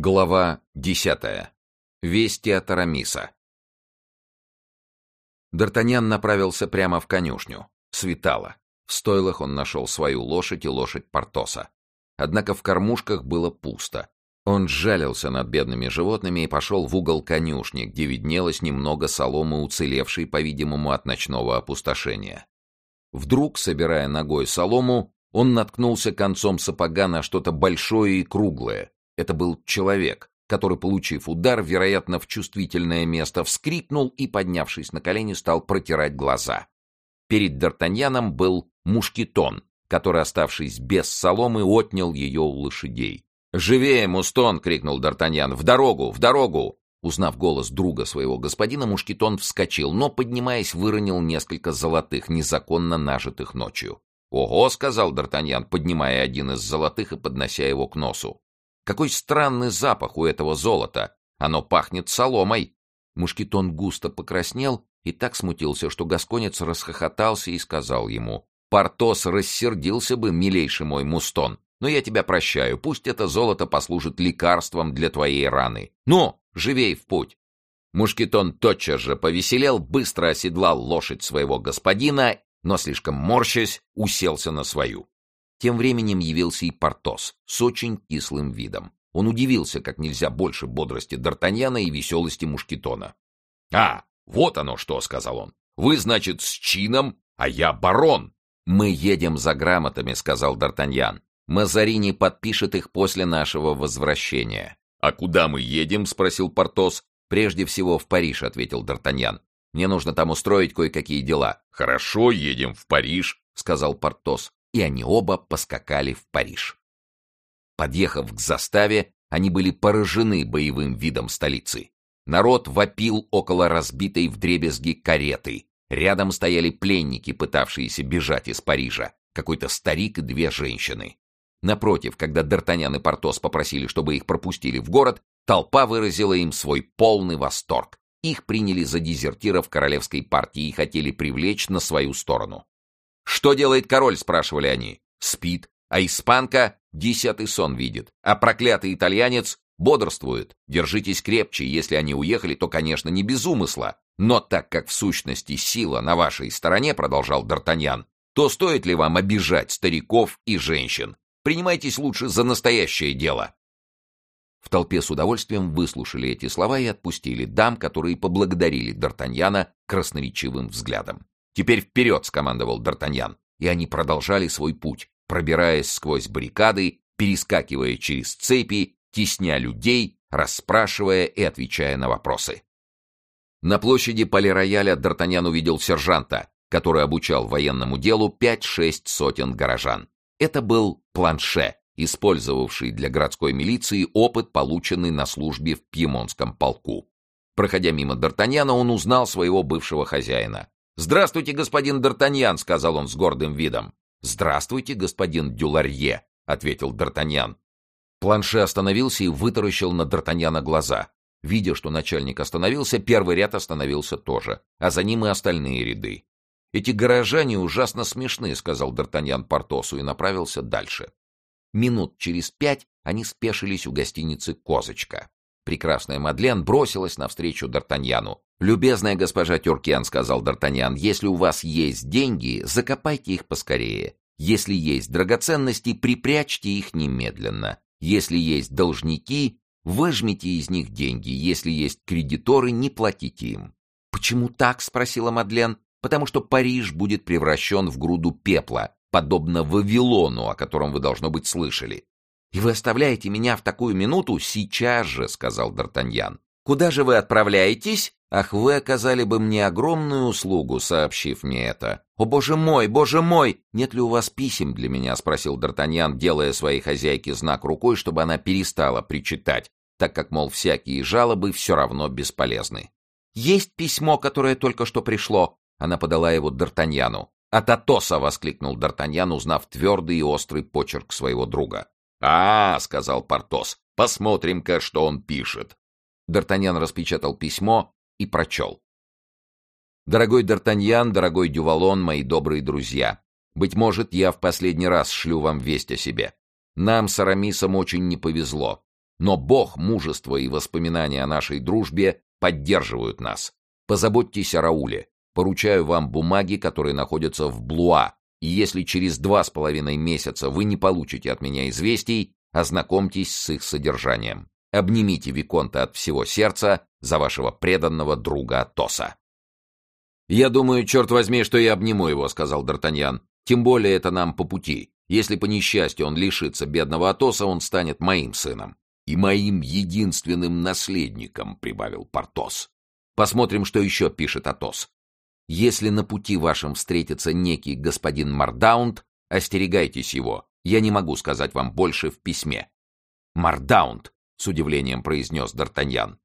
Глава десятая. Вести от Арамиса. Д'Артаньян направился прямо в конюшню. Светало. В стойлах он нашел свою лошадь и лошадь Портоса. Однако в кормушках было пусто. Он сжалился над бедными животными и пошел в угол конюшни, где виднелось немного соломы, уцелевшей, по-видимому, от ночного опустошения. Вдруг, собирая ногой солому, он наткнулся концом сапога на что-то большое и круглое, это был человек, который, получив удар, вероятно, в чувствительное место, вскрикнул и, поднявшись на колени, стал протирать глаза. Перед Д'Артаньяном был мушкетон, который, оставшись без соломы, отнял ее у лошадей. «Живее, Мустон!» — крикнул Д'Артаньян. «В дорогу! В дорогу!» Узнав голос друга своего господина, мушкетон вскочил, но, поднимаясь, выронил несколько золотых, незаконно нажитых ночью. «Ого!» — сказал Д'Артаньян, поднимая один из золотых и поднося его к носу. Какой странный запах у этого золота! Оно пахнет соломой!» Мушкетон густо покраснел и так смутился, что Гасконец расхохотался и сказал ему, «Портос рассердился бы, милейший мой Мустон, но я тебя прощаю, пусть это золото послужит лекарством для твоей раны. Ну, живей в путь!» Мушкетон тотчас же повеселел, быстро оседлал лошадь своего господина, но, слишком морщась, уселся на свою. Тем временем явился и Портос с очень кислым видом. Он удивился как нельзя больше бодрости Д'Артаньяна и веселости Мушкетона. — А, вот оно что, — сказал он. — Вы, значит, с чином, а я барон. — Мы едем за грамотами, — сказал Д'Артаньян. Мазарини подпишет их после нашего возвращения. — А куда мы едем? — спросил Портос. — Прежде всего в Париж, — ответил Д'Артаньян. — Мне нужно там устроить кое-какие дела. — Хорошо, едем в Париж, — сказал Портос и они оба поскакали в Париж. Подъехав к заставе, они были поражены боевым видом столицы. Народ вопил около разбитой вдребезги кареты. Рядом стояли пленники, пытавшиеся бежать из Парижа, какой-то старик и две женщины. Напротив, когда Д'Артаньян и Портос попросили, чтобы их пропустили в город, толпа выразила им свой полный восторг. Их приняли за дезертиров королевской партии и хотели привлечь на свою сторону. «Что делает король?» — спрашивали они. «Спит, а испанка десятый сон видит, а проклятый итальянец бодрствует. Держитесь крепче, если они уехали, то, конечно, не без умысла. Но так как в сущности сила на вашей стороне, — продолжал Д'Артаньян, — то стоит ли вам обижать стариков и женщин? Принимайтесь лучше за настоящее дело». В толпе с удовольствием выслушали эти слова и отпустили дам, которые поблагодарили Д'Артаньяна красноречивым взглядом. «Теперь вперед!» — скомандовал Д'Артаньян. И они продолжали свой путь, пробираясь сквозь баррикады, перескакивая через цепи, тесня людей, расспрашивая и отвечая на вопросы. На площади полирояля Д'Артаньян увидел сержанта, который обучал военному делу пять-шесть сотен горожан. Это был планше, использовавший для городской милиции опыт, полученный на службе в Пьемонтском полку. Проходя мимо Д'Артаньяна, он узнал своего бывшего хозяина. «Здравствуйте, господин Д'Артаньян», — сказал он с гордым видом. «Здравствуйте, господин Дюларье», — ответил Д'Артаньян. Планше остановился и вытаращил на Д'Артаньяна глаза. Видя, что начальник остановился, первый ряд остановился тоже, а за ним и остальные ряды. «Эти горожане ужасно смешны», — сказал Д'Артаньян Портосу и направился дальше. Минут через пять они спешились у гостиницы «Козочка». Прекрасная Мадлен бросилась навстречу Д'Артаньяну. «Любезная госпожа Тюркен», — сказал Д'Артаньян, — «если у вас есть деньги, закопайте их поскорее. Если есть драгоценности, припрячьте их немедленно. Если есть должники, выжмите из них деньги. Если есть кредиторы, не платите им». «Почему так?» — спросила Мадлен. «Потому что Париж будет превращен в груду пепла, подобно Вавилону, о котором вы, должно быть, слышали. «И вы оставляете меня в такую минуту? Сейчас же!» — сказал Д'Артаньян. «Куда же вы отправляетесь?» «Ах, вы оказали бы мне огромную услугу, сообщив мне это!» «О, боже мой, боже мой! Нет ли у вас писем для меня?» — спросил Д'Артаньян, делая своей хозяйке знак рукой, чтобы она перестала причитать, так как, мол, всякие жалобы все равно бесполезны. «Есть письмо, которое только что пришло!» Она подала его Д'Артаньяну. «От Атоса!» — воскликнул Д'Артаньян, узнав твердый и острый почерк своего друга. «А, — сказал Портос, — посмотрим-ка, что он пишет». Д'Артаньян распечатал письмо и прочел. «Дорогой Д'Артаньян, дорогой Дювалон, мои добрые друзья, быть может, я в последний раз шлю вам весть о себе. Нам с Арамисом очень не повезло. Но Бог, мужество и воспоминания о нашей дружбе поддерживают нас. Позаботьтесь о Рауле. Поручаю вам бумаги, которые находятся в Блуа, и если через два с половиной месяца вы не получите от меня известий, ознакомьтесь с их содержанием. Обнимите Виконта от всего сердца за вашего преданного друга Атоса. «Я думаю, черт возьми, что я обниму его», — сказал Д'Артаньян. «Тем более это нам по пути. Если по несчастью он лишится бедного Атоса, он станет моим сыном. И моим единственным наследником», — прибавил Портос. «Посмотрим, что еще пишет Атос. Если на пути вашем встретится некий господин Мардаунд, остерегайтесь его. Я не могу сказать вам больше в письме». «Мардаунд», — с удивлением произнес Д'Артаньян.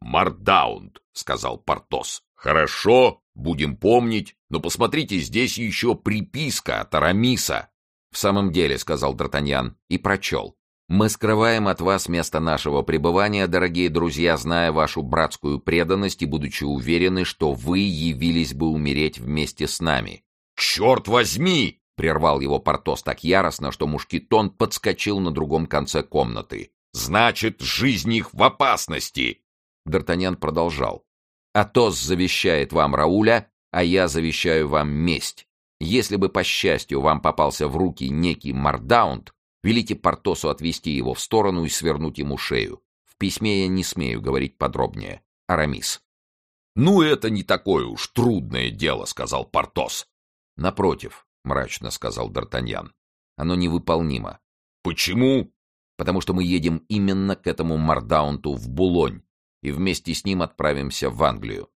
«Мардаунд», — сказал Портос. «Хорошо, будем помнить, но посмотрите, здесь еще приписка от Арамиса». «В самом деле», — сказал Д'Артаньян и прочел. «Мы скрываем от вас место нашего пребывания, дорогие друзья, зная вашу братскую преданность и будучи уверены, что вы явились бы умереть вместе с нами». «Черт возьми!» — прервал его Портос так яростно, что Мушкетон подскочил на другом конце комнаты. «Значит, жизнь их в опасности!» Д'Артаньян продолжал. «Атос завещает вам Рауля, а я завещаю вам месть. Если бы, по счастью, вам попался в руки некий Мардаунд, велите Портосу отвести его в сторону и свернуть ему шею. В письме я не смею говорить подробнее. Арамис». «Ну, это не такое уж трудное дело», — сказал Портос. «Напротив», — мрачно сказал Д'Артаньян, — «оно невыполнимо». «Почему?» «Потому что мы едем именно к этому Мардаунту в Булонь, и вместе с ним отправимся в Англию.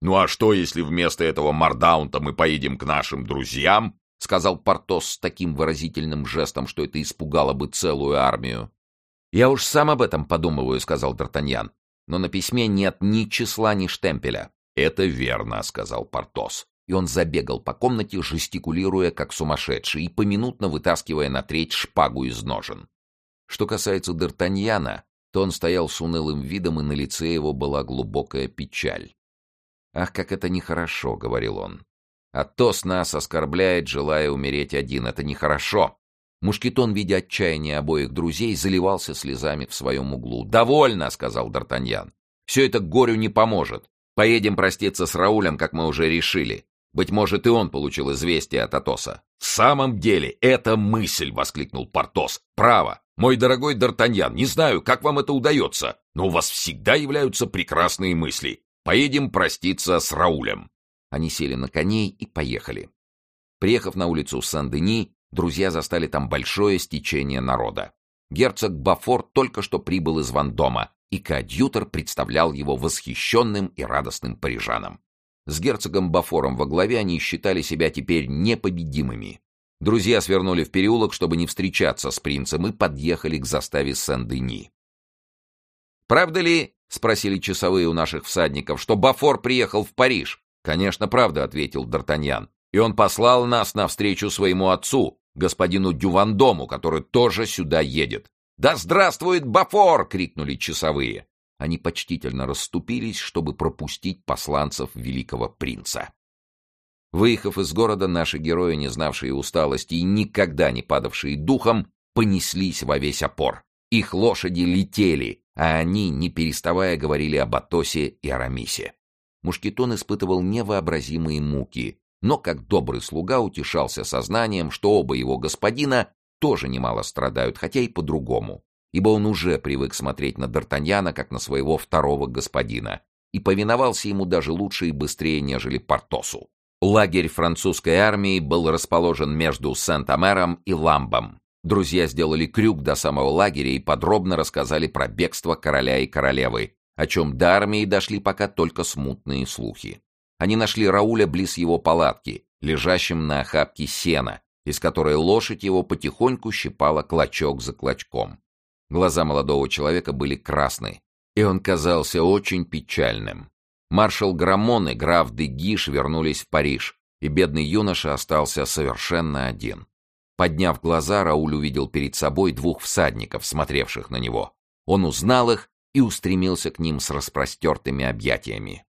«Ну а что, если вместо этого Мардаунта мы поедем к нашим друзьям?» — сказал Портос с таким выразительным жестом, что это испугало бы целую армию. «Я уж сам об этом подумываю», — сказал Д'Артаньян. «Но на письме нет ни числа, ни штемпеля». «Это верно», — сказал Портос. И он забегал по комнате, жестикулируя, как сумасшедший, и поминутно вытаскивая на треть шпагу из ножен. Что касается Д'Артаньяна, то он стоял с унылым видом, и на лице его была глубокая печаль. «Ах, как это нехорошо», — говорил он. «Атос нас оскорбляет, желая умереть один. Это нехорошо». Мушкетон, видя отчаяние обоих друзей, заливался слезами в своем углу. «Довольно», — сказал Д'Артаньян. «Все это горю не поможет. Поедем проститься с Раулем, как мы уже решили. Быть может, и он получил известие от Атоса». «В самом деле, это мысль!» — воскликнул Портос. «Право! Мой дорогой Д'Артаньян, не знаю, как вам это удается, но у вас всегда являются прекрасные мысли. Поедем проститься с Раулем». Они сели на коней и поехали. Приехав на улицу Сен-Дени, друзья застали там большое стечение народа. Герцог Бафор только что прибыл из Вандома, и коадьютор представлял его восхищенным и радостным парижанам. С герцогом Бафором во главе они считали себя теперь непобедимыми. Друзья свернули в переулок, чтобы не встречаться с принцем, и подъехали к заставе Сен-Дени. «Правда ли, — спросили часовые у наших всадников, — что Бафор приехал в Париж?» «Конечно, правда», — ответил Д'Артаньян. «И он послал нас навстречу своему отцу, господину Дювандому, который тоже сюда едет». «Да здравствует Бафор!» — крикнули часовые. Они почтительно расступились, чтобы пропустить посланцев великого принца. Выехав из города, наши герои, не знавшие усталости и никогда не падавшие духом, понеслись во весь опор. Их лошади летели, а они, не переставая, говорили об Атосе и Арамисе. Мушкетон испытывал невообразимые муки, но, как добрый слуга, утешался сознанием, что оба его господина тоже немало страдают, хотя и по-другому, ибо он уже привык смотреть на Д'Артаньяна, как на своего второго господина, и повиновался ему даже лучше и быстрее, нежели Портосу. Лагерь французской армии был расположен между Сент-Амером и Ламбом. Друзья сделали крюк до самого лагеря и подробно рассказали про бегство короля и королевы, о чем до армии дошли пока только смутные слухи. Они нашли Рауля близ его палатки, лежащим на охапке сена, из которой лошадь его потихоньку щипала клочок за клочком. Глаза молодого человека были красны, и он казался очень печальным. Маршал Граммон и граф де Гиш вернулись в Париж, и бедный юноша остался совершенно один. Подняв глаза, Рауль увидел перед собой двух всадников, смотревших на него. Он узнал их и устремился к ним с распростертыми объятиями.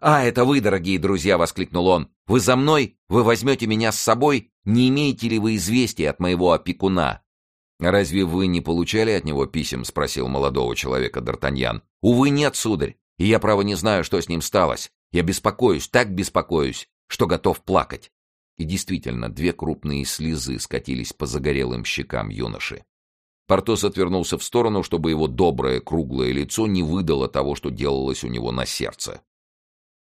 «А, это вы, дорогие друзья!» — воскликнул он. «Вы за мной? Вы возьмете меня с собой? Не имеете ли вы известия от моего опекуна?» «Разве вы не получали от него писем?» — спросил молодого человека Д'Артаньян. «Увы, нет, сударь, и я, право, не знаю, что с ним сталось. Я беспокоюсь, так беспокоюсь, что готов плакать». И действительно, две крупные слезы скатились по загорелым щекам юноши. Портос отвернулся в сторону, чтобы его доброе круглое лицо не выдало того, что делалось у него на сердце.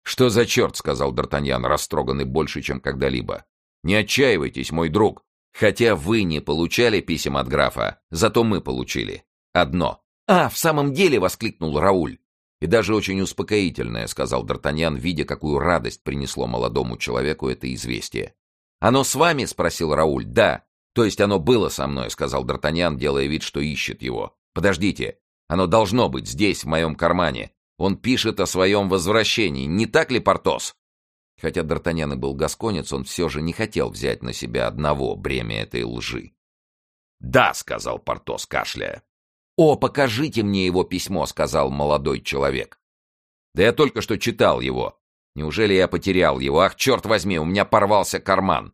«Что за черт?» — сказал Д'Артаньян, растроганный больше, чем когда-либо. «Не отчаивайтесь, мой друг. Хотя вы не получали писем от графа, зато мы получили. Одно». «А, в самом деле!» — воскликнул Рауль. «И даже очень успокоительное», — сказал Д'Артаньян, видя, какую радость принесло молодому человеку это известие. «Оно с вами?» — спросил Рауль. «Да. То есть оно было со мной», — сказал Д'Артаньян, делая вид, что ищет его. «Подождите. Оно должно быть здесь, в моем кармане. Он пишет о своем возвращении. Не так ли, Портос?» Хотя Д'Артаньян и был гасконец, он все же не хотел взять на себя одного бремя этой лжи. «Да», — сказал Портос, кашляя. «О, покажите мне его письмо», — сказал молодой человек. «Да я только что читал его. Неужели я потерял его? Ах, черт возьми, у меня порвался карман!»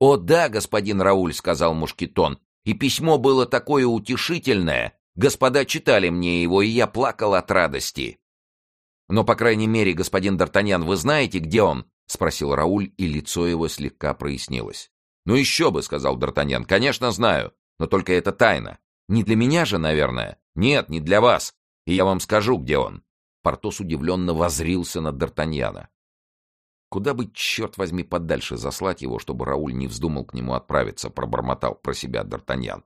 «О да, господин Рауль», — сказал Мушкетон, — «и письмо было такое утешительное. Господа читали мне его, и я плакал от радости». «Но, по крайней мере, господин Д'Артаньян, вы знаете, где он?» — спросил Рауль, и лицо его слегка прояснилось. «Ну еще бы», — сказал Д'Артаньян, — «конечно знаю, но только это тайна. Не для меня же, наверное. Нет, не для вас. И я вам скажу, где он. Портос удивленно возрился на Д'Артаньяна. Куда бы, черт возьми, подальше заслать его, чтобы Рауль не вздумал к нему отправиться, пробормотал про себя Д'Артаньян.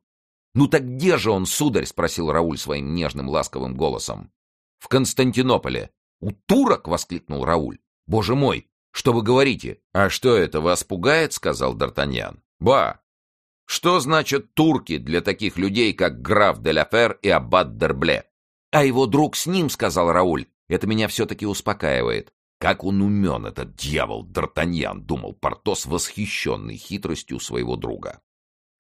«Ну так где же он, сударь?» — спросил Рауль своим нежным ласковым голосом. «В Константинополе». «У турок?» — воскликнул Рауль. «Боже мой, что вы говорите?» «А что это, вас пугает?» — сказал Д'Артаньян. «Ба! Что значит турки для таких людей, как граф де Ла и аббат Дербле? А его друг с ним, — сказал Рауль, — это меня все-таки успокаивает. Как он умен, этот дьявол Д'Артаньян, — думал Портос, восхищенный хитростью своего друга.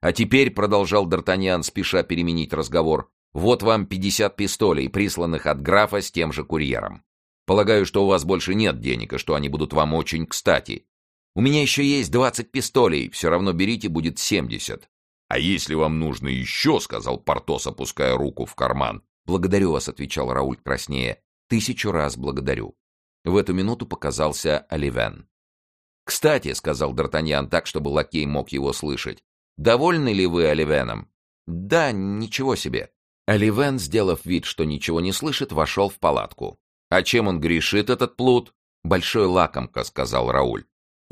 А теперь, — продолжал Д'Артаньян, спеша переменить разговор, — вот вам пятьдесят пистолей, присланных от графа с тем же курьером. Полагаю, что у вас больше нет денег, и что они будут вам очень кстати. У меня еще есть двадцать пистолей, все равно берите, будет семьдесят. — А если вам нужно еще, — сказал Портос, опуская руку в карман. — Благодарю вас, — отвечал Рауль краснее. — Тысячу раз благодарю. В эту минуту показался Оливен. — Кстати, — сказал Д'Артаньян так, чтобы лакей мог его слышать, — довольны ли вы Оливеном? — Да, ничего себе. Оливен, сделав вид, что ничего не слышит, вошел в палатку. — А чем он грешит, этот плут? — Большой лакомка, — сказал Рауль.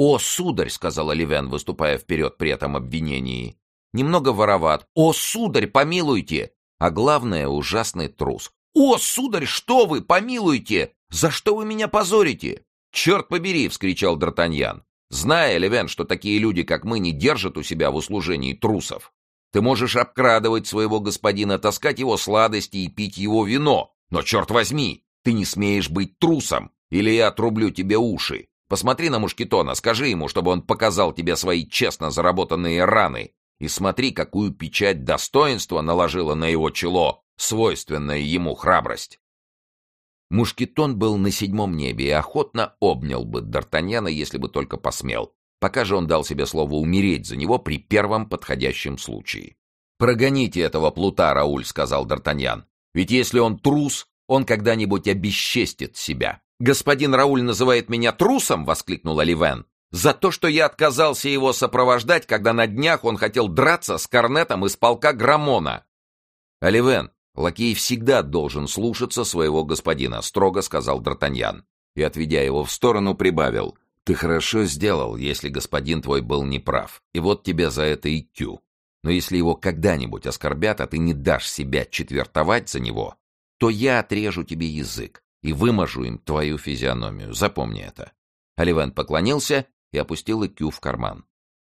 «О, сударь!» — сказал Оливен, выступая вперед при этом обвинении. «Немного вороват. О, сударь, помилуйте!» А главное, ужасный трус. «О, сударь, что вы, помилуйте! За что вы меня позорите?» «Черт побери!» — вскричал Д'Артаньян. «Зная, Левен, что такие люди, как мы, не держат у себя в услужении трусов. Ты можешь обкрадывать своего господина, таскать его сладости и пить его вино. Но, черт возьми, ты не смеешь быть трусом, или я отрублю тебе уши. Посмотри на Мушкетона, скажи ему, чтобы он показал тебе свои честно заработанные раны, и смотри, какую печать достоинства наложила на его чело свойственная ему храбрость. Мушкетон был на седьмом небе и охотно обнял бы Д'Артаньяна, если бы только посмел. Пока же он дал себе слово умереть за него при первом подходящем случае. «Прогоните этого плута, Рауль», — сказал Д'Артаньян. «Ведь если он трус, он когда-нибудь обесчестит себя». «Господин Рауль называет меня трусом!» — воскликнул Оливен. «За то, что я отказался его сопровождать, когда на днях он хотел драться с корнетом из полка Грамона!» «Оливен, лакей всегда должен слушаться своего господина», — строго сказал Д'Артаньян. И, отведя его в сторону, прибавил. «Ты хорошо сделал, если господин твой был неправ, и вот тебе за это и тю. Но если его когда-нибудь оскорбят, а ты не дашь себя четвертовать за него, то я отрежу тебе язык и выможу им твою физиономию. Запомни это». Оливен поклонился и опустил икю в карман.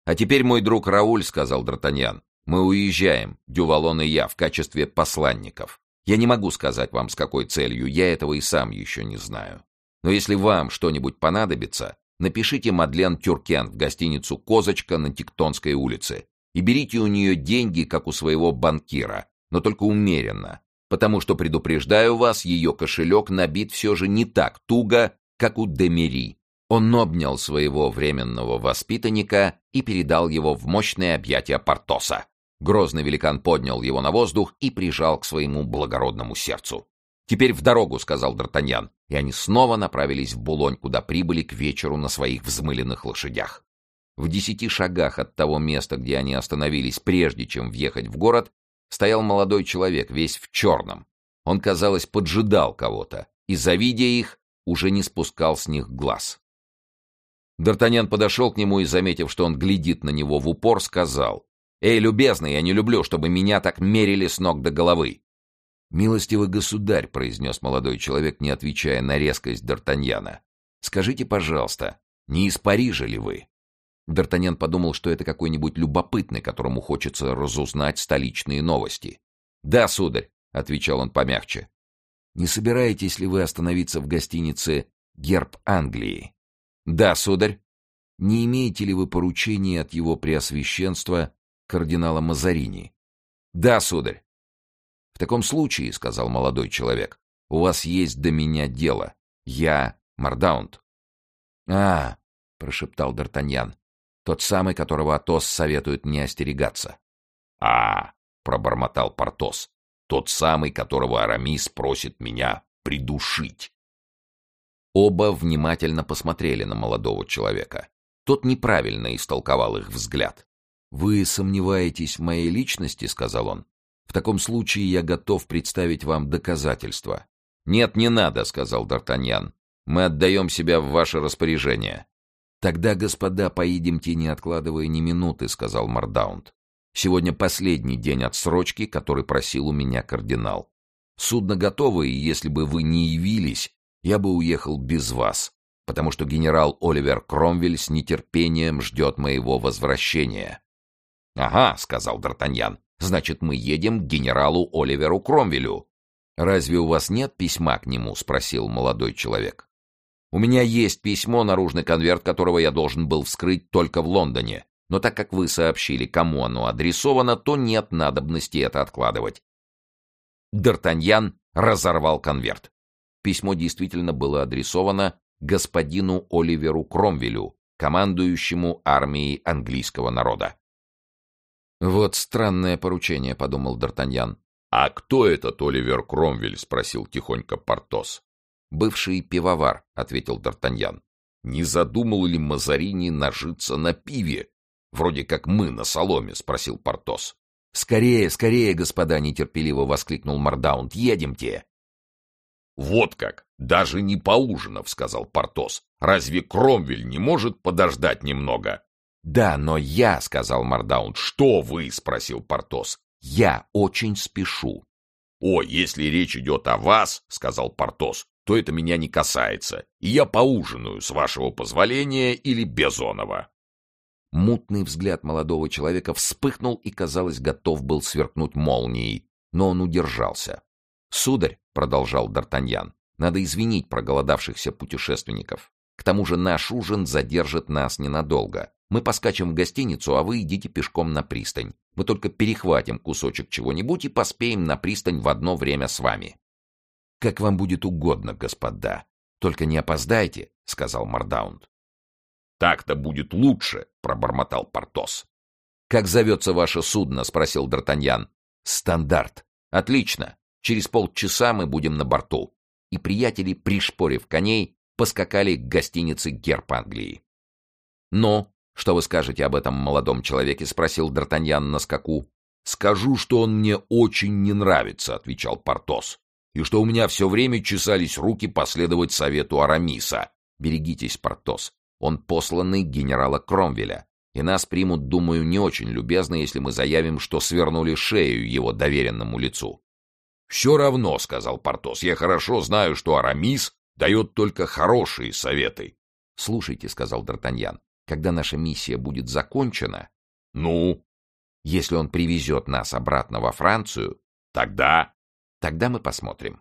«А теперь, мой друг Рауль», — сказал Д'Артаньян, — «мы уезжаем, Дювалон и я, в качестве посланников. Я не могу сказать вам, с какой целью, я этого и сам еще не знаю. Но если вам что-нибудь понадобится, напишите Мадлен Тюркен в гостиницу «Козочка» на Тектонской улице и берите у нее деньги, как у своего банкира, но только умеренно, потому что, предупреждаю вас, ее кошелек набит все же не так туго, как у Демери. Он обнял своего временного воспитанника и передал его в мощные объятия Портоса. Грозный великан поднял его на воздух и прижал к своему благородному сердцу. «Теперь в дорогу», — сказал Д'Артаньян, и они снова направились в Булонь, куда прибыли к вечеру на своих взмыленных лошадях. В десяти шагах от того места, где они остановились, прежде чем въехать в город, стоял молодой человек, весь в черном. Он, казалось, поджидал кого-то, и, завидя их, уже не спускал с них глаз. Д'Артаньян подошел к нему и, заметив, что он глядит на него в упор, сказал, «Эй, любезный, я не люблю, чтобы меня так мерили с ног до головы». «Милостивый государь», — произнес молодой человек, не отвечая на резкость Д'Артаньяна, «скажите, пожалуйста, не из Парижа ли вы?» Д'Артаньян подумал, что это какой-нибудь любопытный, которому хочется разузнать столичные новости. «Да, сударь», — отвечал он помягче. «Не собираетесь ли вы остановиться в гостинице «Герб Англии»?» «Да, сударь». «Не имеете ли вы поручения от его преосвященства кардинала Мазарини?» «Да, сударь». «В таком случае, — сказал молодой человек, — у вас есть до меня дело. Я Мардаунт». «А, — прошептал Д'Артаньян, — тот самый, которого Атос советует мне остерегаться». «А, — пробормотал Портос, — тот самый, которого Арамис просит меня придушить». Оба внимательно посмотрели на молодого человека. Тот неправильно истолковал их взгляд. «Вы сомневаетесь в моей личности?» — сказал он. «В таком случае я готов представить вам доказательства». «Нет, не надо», — сказал Д'Артаньян. «Мы отдаем себя в ваше распоряжение». «Тогда, господа, поедемте, не откладывая ни минуты», — сказал Мардаунд. «Сегодня последний день отсрочки, который просил у меня кардинал. Судно готово, и если бы вы не явились, я бы уехал без вас, потому что генерал Оливер Кромвель с нетерпением ждет моего возвращения». «Ага», — сказал Д'Артаньян, — «значит, мы едем к генералу Оливеру Кромвелю». «Разве у вас нет письма к нему?» — спросил молодой человек. «У меня есть письмо, наружный конверт которого я должен был вскрыть только в Лондоне, но так как вы сообщили, кому оно адресовано, то нет надобности это откладывать». Д'Артаньян разорвал конверт. Письмо действительно было адресовано господину Оливеру Кромвелю, командующему армией английского народа. «Вот странное поручение», — подумал Д'Артаньян. «А кто этот Оливер Кромвель?» — спросил тихонько Портос. «Бывший пивовар», — ответил Д'Артаньян. «Не задумал ли Мазарини нажиться на пиве? Вроде как мы на соломе», — спросил Портос. «Скорее, скорее, господа!» — нетерпеливо воскликнул Мардаунд. «Едемте!» «Вот как! Даже не поужинав!» — сказал Портос. «Разве Кромвель не может подождать немного?» «Да, но я», — сказал Мардаун. «Что вы?» — спросил Портос. «Я очень спешу». «О, если речь идет о вас», — сказал Портос, — «то это меня не касается, и я поужинаю, с вашего позволения или безонова». Мутный взгляд молодого человека вспыхнул и, казалось, готов был сверкнуть молнией, но он удержался. «Сударь», — продолжал Д'Артаньян, — «надо извинить проголодавшихся путешественников. К тому же наш ужин задержит нас ненадолго. Мы поскачем в гостиницу, а вы идите пешком на пристань. Мы только перехватим кусочек чего-нибудь и поспеем на пристань в одно время с вами. — Как вам будет угодно, господа. Только не опоздайте, — сказал Мардаунд. — Так-то будет лучше, — пробормотал Портос. — Как зовется ваше судно? — спросил Д'Артаньян. — Стандарт. Отлично. Через полчаса мы будем на борту. И приятели, пришпорив коней, поскакали к гостинице Герб Англии. — Ну, «Что вы скажете об этом молодом человеке?» — спросил Д'Артаньян на скаку. «Скажу, что он мне очень не нравится», — отвечал Портос, «и что у меня все время чесались руки последовать совету Арамиса». «Берегитесь, Портос, он посланный генерала Кромвеля, и нас примут, думаю, не очень любезно, если мы заявим, что свернули шею его доверенному лицу». «Все равно», — сказал Портос, — «я хорошо знаю, что Арамис дает только хорошие советы». «Слушайте», — сказал Д'Артаньян, когда наша миссия будет закончена, ну, если он привезет нас обратно во Францию, тогда... Тогда мы посмотрим.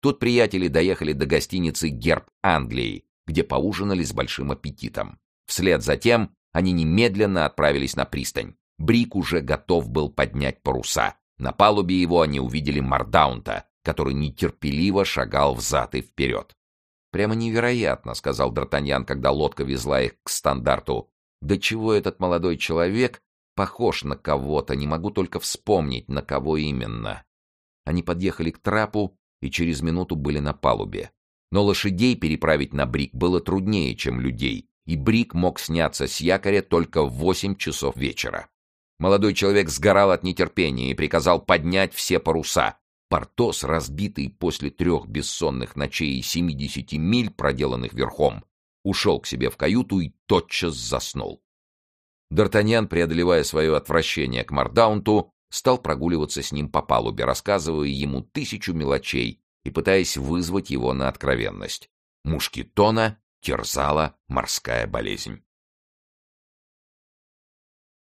Тут приятели доехали до гостиницы «Герб Англии», где поужинали с большим аппетитом. Вслед за тем они немедленно отправились на пристань. Брик уже готов был поднять паруса. На палубе его они увидели Мардаунта, который нетерпеливо шагал взад и вперед. «Прямо невероятно», — сказал Д'Артаньян, когда лодка везла их к стандарту. «Да чего этот молодой человек похож на кого-то, не могу только вспомнить, на кого именно. Они подъехали к трапу и через минуту были на палубе. Но лошадей переправить на брик было труднее, чем людей, и брик мог сняться с якоря только в восемь часов вечера. Молодой человек сгорал от нетерпения и приказал поднять все паруса. Портос, разбитый после трех бессонных ночей и семидесяти миль, проделанных верхом, ушел к себе в каюту и тотчас заснул. Д'Артаньян, преодолевая свое отвращение к Мардаунту, стал прогуливаться с ним по палубе, рассказывая ему тысячу мелочей и пытаясь вызвать его на откровенность. Мушкетона терзала морская болезнь.